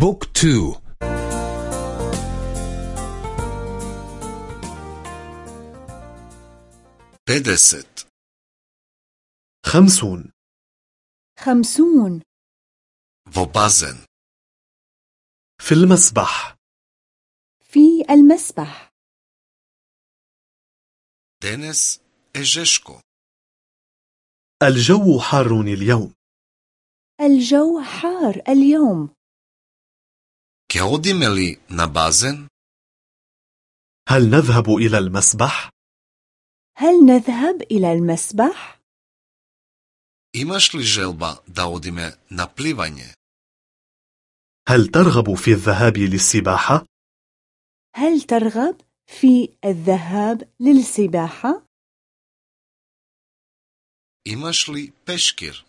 book two. педесет خمسون. خمسون. во базен في المسبح. في المسبح. денес е жешко الجو حار اليوم. الجو حار اليوم. كهودم لي نبازن؟ هل نذهب إلى المسبح؟ هل نذهب إلى المسبح؟ Imaš لي želba داوديمي odime na هل ترغب في الذهاب للسباحة؟ هل ترغب في الذهاب للسباحة؟ Imaš لي بيشكير؟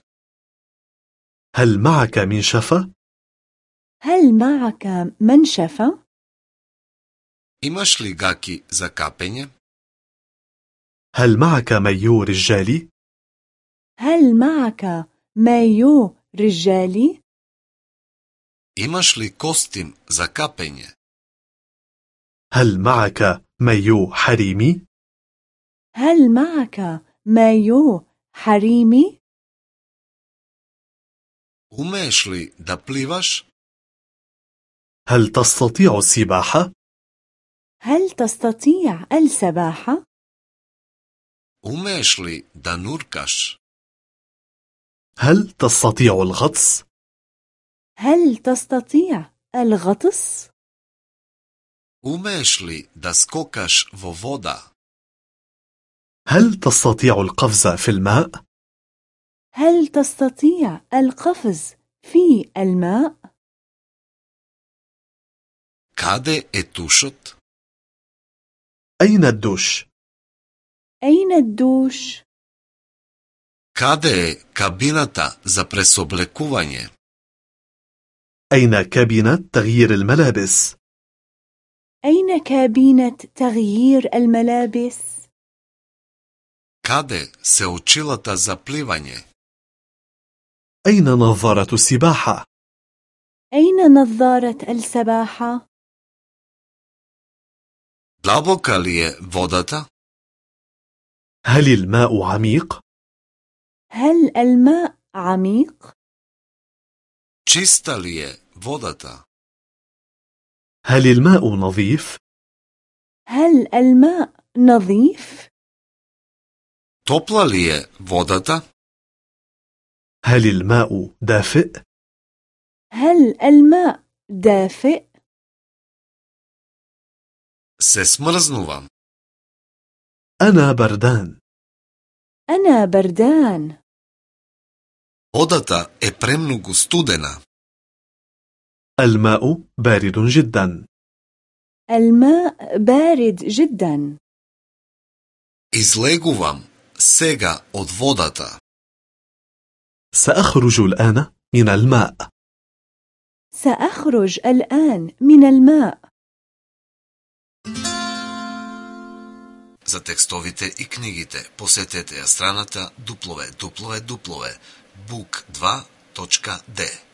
هل معك منشفة؟ هل معك منشفة؟ Imaš li gaki za kapenje? هل معك مايو رجالي؟ هل معك مايو رجالي؟ Imaš li kostim za kapenje? هل معك مايو حريمي؟ هل معك مايو حريمي؟ Umeš li da plivaš? هل تستطيع السباحة؟ هل تستطيع السباحة؟ Umeš لي da هل تستطيع الغطس؟ هل تستطيع الغطس؟ Umeš لي da skokaš هل تستطيع القفز في الماء؟ هل تستطيع القفز في الماء؟ Каде е тушот? أين الدوش؟ أين الدوش؟ Каде е кабината за пресоблекување? أين كابينة تغيير الملابس؟ أين كابينة تغيير الملابس؟ Каде се очилата за пливање? أين نظارة السباحة؟ أين نظارة السباحة؟ Длабока ли е водата? هل الماء عميق؟ هل الماء عميق؟ Чиста ли е водата? هل الماء نظيف؟ هل الماء نظيف؟ Топла ли е водата? هل الماء دافئ؟ هل الماء دافئ؟ Се смрзнувам. أنا بردان أنا بردان Водата е премногу студена. الماء بارد جدا الماء بارد جدا Излегувам сега од водата. سأخرج الآن من الماء سأخرج الآن من الماء За текстовите и книгите. Посетете ја страната www.book2.de